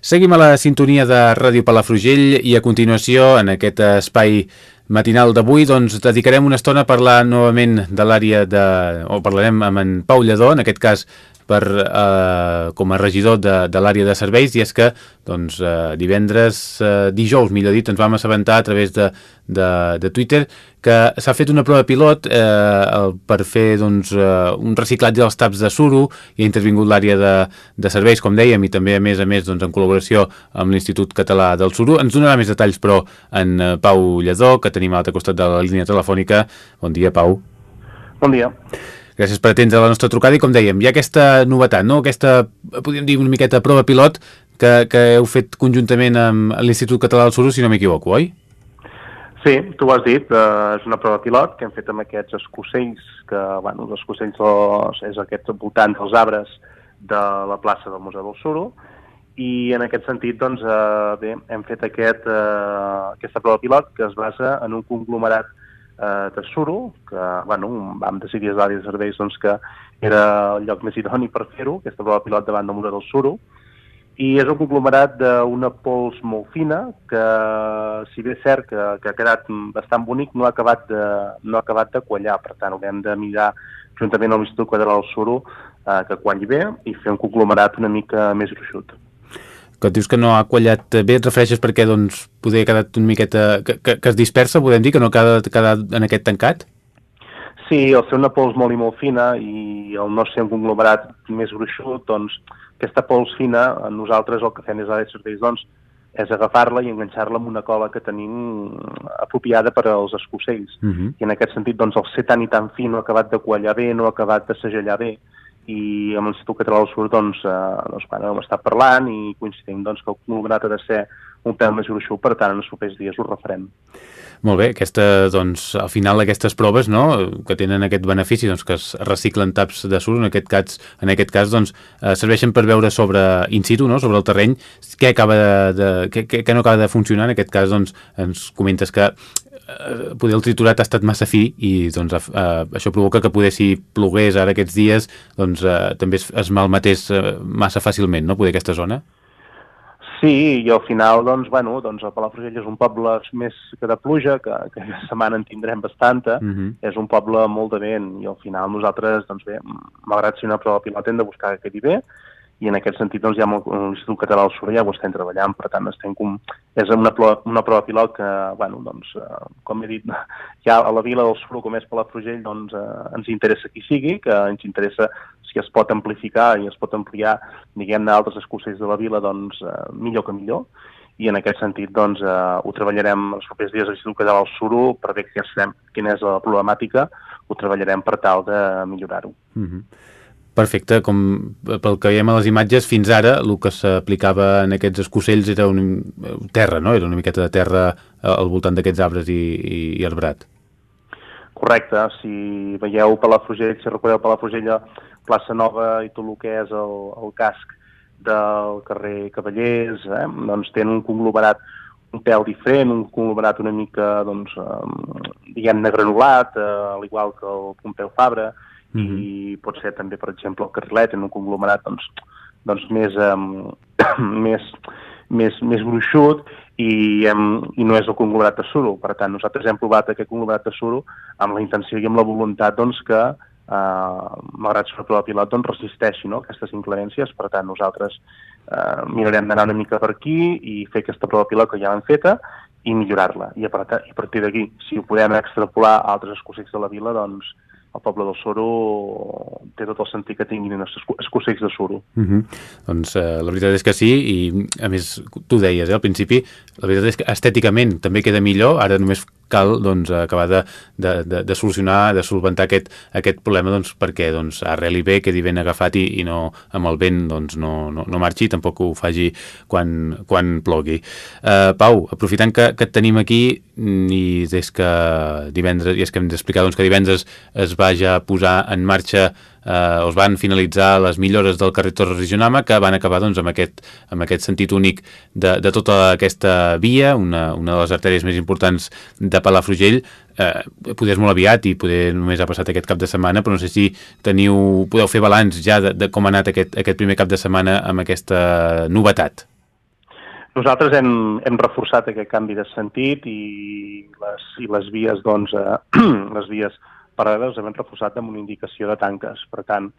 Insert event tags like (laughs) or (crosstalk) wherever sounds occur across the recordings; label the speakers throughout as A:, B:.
A: Seguim a la sintonia de Ràdio Palafrugell i a continuació, en aquest espai matinal d'avui, doncs dedicarem una estona a parlar novament de l'àrea de... o parlarem amb en Pau Lledó, en aquest cas per, eh, com a regidor de, de l'àrea de serveis i és que doncs, eh, divendres, eh, dijous millor dit, ens vam assabentar a través de, de, de Twitter que s'ha fet una prova pilot eh, per fer doncs, eh, un reciclatge dels taps de suro i ha intervingut l'àrea de, de serveis, com dèiem, i també a més a més doncs, en col·laboració amb l'Institut Català del Suro. Ens donarà més detalls però en eh, Pau Lledó, que tenim a l'altre costat de la línia telefònica. Bon dia, Pau.
B: Bon dia.
A: Gràcies per atendre la nostra trucada i com dèiem, hi ha aquesta novetat, no? aquesta, podríem dir una miqueta prova pilot que, que heu fet conjuntament amb l'Institut Català del Suro, si no m'equivoco, oi?
B: Sí, tu ho has dit, eh, és una prova pilot que hem fet amb aquests escocells, que, bueno, els escocells els, és aquest voltant dels arbres de la plaça del Museu del Suro, i en aquest sentit, doncs, eh, bé, hem fet aquest, eh, aquesta prova pilot que es basa en un conglomerat eh, Suro, que bueno, vam decidir a l'àrea de serveis doncs, que era el lloc més idoni per fer-ho, aquesta prova pilot davant del mur del Suro, i és un conglomerat d'una pols molt fina que, si bé és cert que, que ha quedat bastant bonic, no ha acabat de, no ha acabat de quallar. Per tant, haurem de mirar juntament amb l'Institut Quadral del Suro eh, que qualli bé i fer un conglomerat una mica més gruixut
A: que dius que no ha quallat bé, et refereixes perquè doncs, poder quedat una miqueta... Que, que, que es dispersa, podem dir, que no ha quedat en aquest tancat?
B: Sí, el ser una pols molt i molt fina i el no ser un conglomerat més gruixut, doncs aquesta pols fina, nosaltres el que fem és a de serveis, doncs, és agafar-la i enganxar-la amb una cola que tenim apropiada per als escocells. Uh -huh. I en aquest sentit, doncs, el ser tan i tan fi no ha acabat de quallar bé, no ha acabat de segellar bé, i amb l'Institut Català del Sud doncs, eh, doncs, bueno, hem estat parlant i coincidim doncs, que el conglomerat ha de ser un pèl més gruixut, per tant, en els propers dies ho refarem.
A: Molt bé, aquesta, doncs, al final aquestes proves no, que tenen aquest benefici doncs, que es reciclen taps de sur, en aquest cas, en aquest cas doncs, eh, serveixen per veure sobre in situ, no, sobre el terreny, què, acaba de, de, què, què no acaba de funcionar. En aquest cas doncs, ens comentes que eh, poder el triturat ha estat massa fi i doncs, eh, això provoca que poder si plogués ara aquests dies doncs, eh, també es, es malmetés eh, massa fàcilment, no?, poder aquesta zona?
B: Sí, i al final, doncs, bueno, doncs el Palafrugell és un poble més que de pluja, que, que aquesta setmana en tindrem bastanta, uh mhm. -huh. és un poble molt de vent, i al final nosaltres, doncs bé, malgrat ser una prova pilot, hem de buscar que quedi bé, i en aquest sentit doncs, ja amb l'Institut Català del Sur ja ho estem treballant, per tant estem com... és una, prova, una prova pilot que, bueno, doncs, eh, com he dit, (laughs) ja a la vila del Sur, com és Palafrugell, doncs eh, ens interessa qui sigui, que ens interessa si es pot amplificar i es pot ampliar, diguem-ne, altres escocells de la vila, doncs eh, millor que millor, i en aquest sentit doncs, eh, ho treballarem els propers dies a l'Institut Català del Suro per veure quina és la problemàtica, ho treballarem per tal de millorar-ho. Mm -hmm.
A: Perfecte, com pel que veiem a les imatges, fins ara el que s'aplicava en aquests escocells era un, terra, no? Era una miqueta de terra al voltant d'aquests arbres i, i, i arbrat.
B: Correcte, si veieu Palafrugell, si recordeu Palafrugell, plaça Nova i tot el que és el, el casc del carrer Cavallers, eh? doncs tenen un conglomerat un pèl diferent, un conglomerat una mica, doncs, eh, diguem-ne granulat, eh, al igual que el Pompeu Fabra, mm -hmm. i pot ser també, per exemple, el carrilet en un conglomerat doncs, doncs més, um, (coughs) més, més, més gruixut i, hem, i no és el conglomerat de suro. Per tant, nosaltres hem provat aquest conglomerat de suro amb la intenció i amb la voluntat doncs, que, eh, malgrat una prova pilot, doncs, resisteixi no? aquestes inclemències. Per tant, nosaltres eh, mirarem d'anar una mica per aquí i fer aquesta prova pilot que ja l'hem feta i millorar-la. I a partir d'aquí, si ho podem extrapolar a altres escocells de la vila, doncs el poble del Soro té tot el sentit que tinguin escocells de Soro.
A: Uh mhm. -huh. Doncs eh, la veritat és que sí, i a més tu deies eh, al principi, la veritat és que estèticament també queda millor, ara només cal doncs, acabar de, de, de, de solucionar, de solventar aquest, aquest problema doncs, perquè doncs, arreli bé, quedi ben agafat i, i no, amb el vent doncs, no, no, no marxi, tampoc ho faci quan, quan plogui. Uh, Pau, aprofitant que, que et tenim aquí i des que divendres, i és que hem d'explicar doncs, que divendres es va ja posar en marxa eh, es van finalitzar les millores del carrer Torres Regionama que van acabar doncs, amb, aquest, amb aquest sentit únic de, de tota aquesta via, una, una de les artèries més importants de Palafrugell, eh, poder és molt aviat i poder només ha passat aquest cap de setmana, però no sé si teniu, podeu fer balanç ja de, de com ha anat aquest, aquest primer cap de setmana amb aquesta novetat.
B: Nosaltres hem, hem reforçat aquest canvi de sentit i les, i les vies, doncs, eh, (clears throat) les vies paral·leles hem reforçat amb una indicació de tanques. Per tant,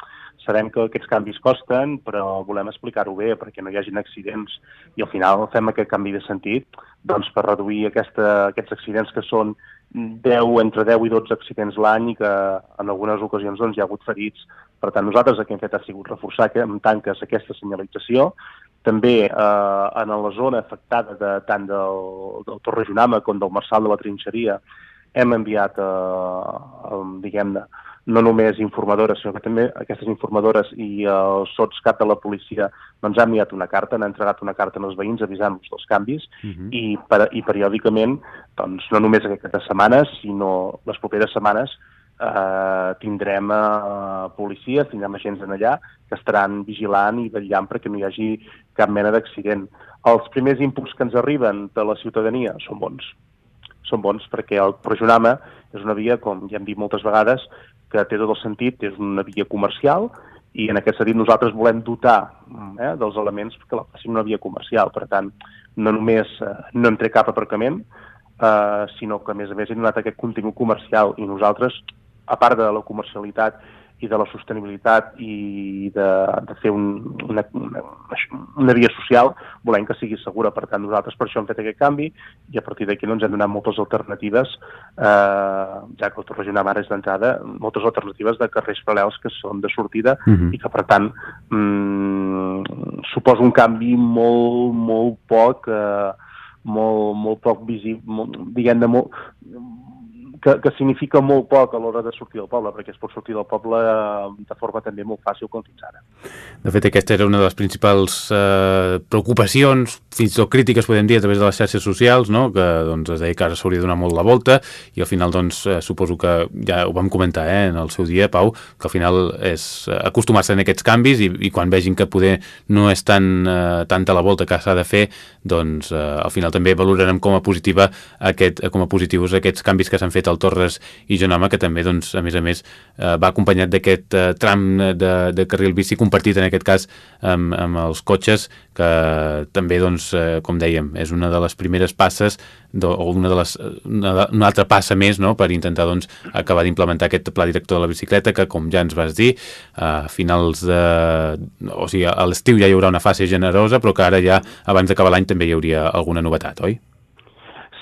B: sabem que aquests canvis costen, però volem explicar-ho bé perquè no hi hagin accidents i al final fem aquest canvi de sentit doncs, per reduir aquesta, aquests accidents que són 10, entre 10 i 12 accidents l'any i que en algunes ocasions doncs, hi ha hagut ferits. Per tant, nosaltres el que hem fet ha sigut reforçar amb tanques aquesta senyalització, també eh, en la zona afectada de, tant del, del Torre Junama com del Marçal de la Trinxeria hem enviat, eh, diguem-ne, no només informadores, sinó que també aquestes informadores i els sots cap de la policia doncs, han enviat una carta, han entregat una carta als veïns avisant-los dels canvis uh mhm. -huh. i, per, i periòdicament, doncs, no només aquestes setmanes, sinó les properes setmanes, eh, tindrem eh, policies, tindrem agents en allà que estaran vigilant i vetllant perquè no hi hagi cap mena d'accident. Els primers inputs que ens arriben de la ciutadania són bons són bons perquè el Projonama és una via, com ja hem dit moltes vegades, que té tot el sentit, és una via comercial i en aquest sentit nosaltres volem dotar eh, dels elements que la facin una via comercial. Per tant, no només eh, no tret cap aparcament, eh, sinó que a més a més hem donat aquest contingut comercial i nosaltres, a part de la comercialitat i de la sostenibilitat i de, de fer un, una, una, una via social, volem que sigui segura. Per tant, nosaltres per això hem fet aquest canvi i a partir d'aquí no ens hem donat moltes alternatives, eh, ja que el Torreginar ara és d'entrada, moltes alternatives de carrers paral·lels que són de sortida uh mhm. -huh. i que, per tant, mm, suposa un canvi molt, molt poc... Eh, molt, molt poc visible, diguem-ne, molt, que, que significa molt poc a l'hora de sortir del poble, perquè es pot sortir del poble eh, de forma també molt fàcil com fins ara.
A: De fet, aquesta era una de les principals eh, preocupacions, fins tot crítiques, podem dir, a través de les xarxes socials, no? que doncs, es deia que ara s'hauria de donar molt la volta, i al final, doncs, eh, suposo que ja ho vam comentar eh, en el seu dia, Pau, que al final és acostumar-se a aquests canvis i, i quan vegin que poder no és tan, eh, tanta la volta que s'ha de fer, doncs eh, al final també valorarem com a positiva aquest, com a positius aquests canvis que s'han fet el Torres i Jonama, que també, doncs, a més a més, eh, va acompanyat d'aquest eh, tram de, de carril bici compartit, en aquest cas, amb, amb els cotxes, que també, doncs, eh, com dèiem, és una de les primeres passes o una de les, una, una altra passa més no?, per intentar doncs, acabar d'implementar aquest pla director de la bicicleta que, com ja ens vas dir, a finals de... o sigui, a l'estiu ja hi haurà una fase generosa, però que ara ja, abans d'acabar l'any, també hi hauria alguna novetat, oi?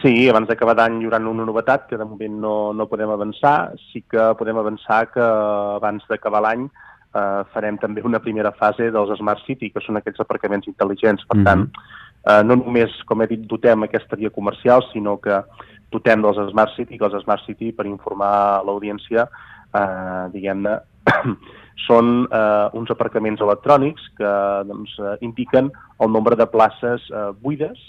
B: Sí, abans d'acabar d'any hi haurà una novetat que de moment no, no podem avançar. Sí que podem avançar que abans d'acabar l'any eh, farem també una primera fase dels Smart City, que són aquests aparcaments intel·ligents. Per mm -hmm. tant, eh, no només, com he dit, dotem aquesta via comercial, sinó que dotem dels Smart City, que els Smart City, per informar l'audiència, eh, diguem-ne, (coughs) són eh, uns aparcaments electrònics que doncs, eh, indiquen el nombre de places eh, buides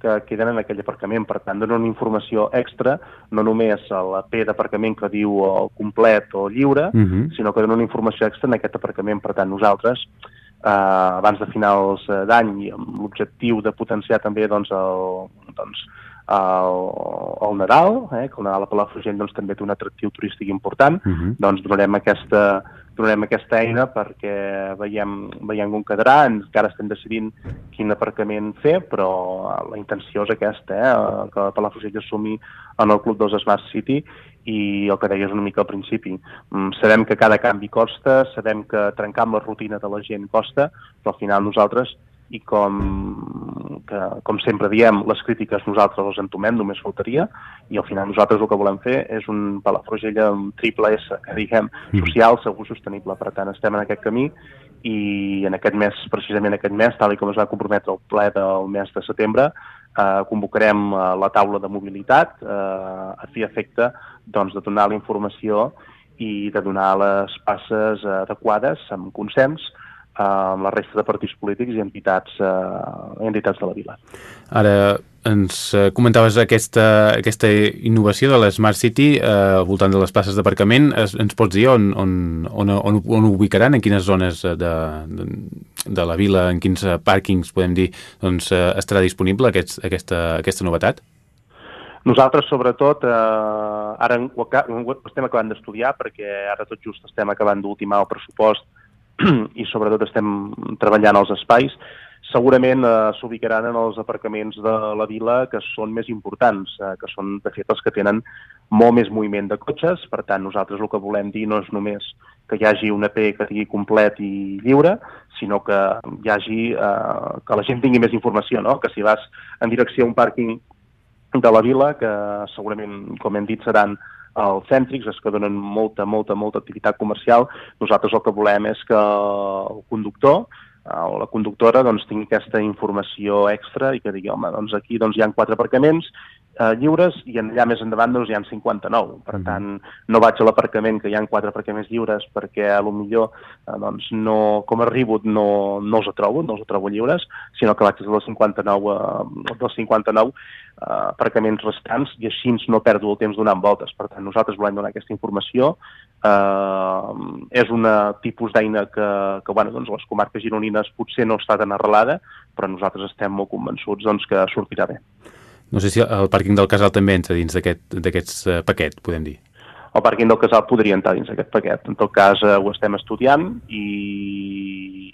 B: que queden en aquell aparcament. Per tant, donen una informació extra, no només a la P d'aparcament que diu el complet o lliure, uh mhm. -huh. sinó que donen una informació extra en aquest aparcament. Per tant, nosaltres, eh, abans de finals d'any, amb l'objectiu de potenciar també doncs, el, doncs, el, el Nadal, eh, que el Nadal a Palafrugell doncs, també té un atractiu turístic important, uh mhm. -huh. doncs donarem aquesta, donarem aquesta eina perquè veiem, veiem com quedarà, encara estem decidint quin aparcament fer, però la intenció és aquesta, eh, que Palafrugell assumi en el Club dels Smart City i el que deies una mica al principi. Mm, sabem que cada canvi costa, sabem que trencar amb la rutina de la gent costa, però al final nosaltres i com, que, com sempre diem, les crítiques nosaltres les entomem, només faltaria, i al final nosaltres el que volem fer és un Palafrugell amb triple S, que diguem, mm. social, segur, sostenible. Per tant, estem en aquest camí i en aquest mes, precisament aquest mes, tal com es va comprometre el ple del mes de setembre, eh, convocarem eh, la taula de mobilitat eh, a fi efecte doncs, de donar la informació i de donar les passes eh, adequades amb consens amb la resta de partits polítics i entitats, eh, entitats de la vila.
A: Ara ens eh, comentaves aquesta, aquesta innovació de la Smart City eh, al voltant de les places d'aparcament. Ens pots dir on, on, on, on, on ho ubicaran, en quines zones de, de, de la vila, en quins pàrquings, podem dir, doncs, eh, estarà disponible aquest, aquesta, aquesta novetat?
B: Nosaltres, sobretot, eh, ara ho, ho estem acabant d'estudiar perquè ara tot just estem acabant d'ultimar el pressupost (clears throat) i sobretot estem treballant als espais. segurament eh, s'ubicaran en els aparcaments de la vila que són més importants, eh, que són, de fet, els que tenen molt més moviment de cotxes. Per tant, nosaltres el que volem dir no és només que hi hagi un EP que sigui complet i lliure, sinó que hi hagi, eh, que la gent tingui més informació, no? que si vas en direcció a un pàrquing de la vila, que segurament, com hem dit, seran els cèntrics, els que donen molta, molta, molta activitat comercial, nosaltres el que volem és que el conductor o la conductora doncs, tingui aquesta informació extra i que digui, home, doncs aquí doncs, hi ha quatre aparcaments eh, lliures i allà més endavant doncs, hi ha 59. Per tant, no vaig a l'aparcament que hi ha quatre aparcaments lliures perquè a lo millor eh, doncs, no, com arribo no, no els trobo, no els trobo lliures, sinó que vaig dels 59, eh, dels 59 eh, aparcaments restants i així no perdo el temps donant voltes. Per tant, nosaltres volem donar aquesta informació eh, és un tipus d'eina que, que bueno, doncs les comarques gironines potser no està tan arrelada, però nosaltres estem molt convençuts doncs, que sortirà bé.
A: No sé si el pàrquing del Casal també entra dins d'aquest aquest, uh, paquet, podem dir.
B: El pàrquing del Casal podria entrar dins d'aquest paquet. En tot cas, uh, ho estem estudiant i,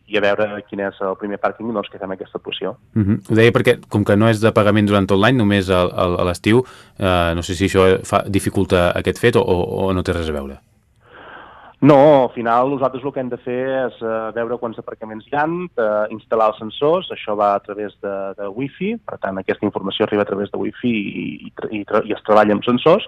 B: i a veure quin és el primer pàrquing doncs, que fem aquesta actuació.
A: Uh -huh. Ho deia perquè, com que no és de pagament durant tot l'any, només a, a, a l'estiu, uh, no sé si això fa, dificulta aquest fet o, o, o no té res a veure.
B: No, al final nosaltres el que hem de fer és uh, veure quants aparcaments hi ha, uh, instal·lar els sensors, això va a través de, de Wi-Fi, per tant aquesta informació arriba a través de Wi-Fi i, i, i, i es treballa amb sensors,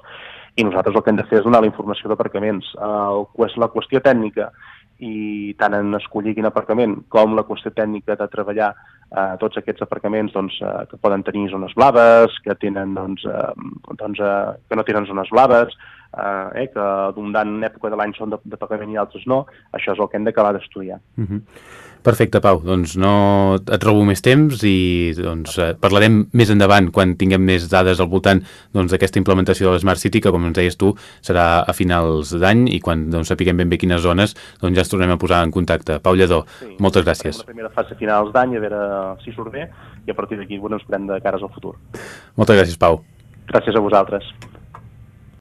B: i nosaltres el que hem de fer és donar la informació d'aparcaments. Uh, la qüestió tècnica i tant en escollir quin aparcament com la qüestió tècnica de treballar eh, tots aquests aparcaments doncs, eh, que poden tenir zones blaves, que tenen doncs, eh, doncs, eh, que no tenen zones blaves, eh, eh, que d'un època de l'any són de, de pagament i altres no, això és el que hem d'acabar d'estudiar.
A: Uh mhm. -huh. Perfecte, Pau. Doncs no et robo més temps i doncs, eh, parlarem més endavant quan tinguem més dades al voltant doncs, d'aquesta doncs, implementació de l'Smart City, que com ens deies tu serà a finals d'any i quan doncs, sapiguem ben bé quines zones doncs, ja ens tornem a posar en contacte. Pau Lledó, sí, moltes gràcies.
B: La primera fase a finals d'any a veure si surt bé i a partir d'aquí bueno, ens prem de cares al futur.
A: Moltes gràcies, Pau.
B: Gràcies a vosaltres.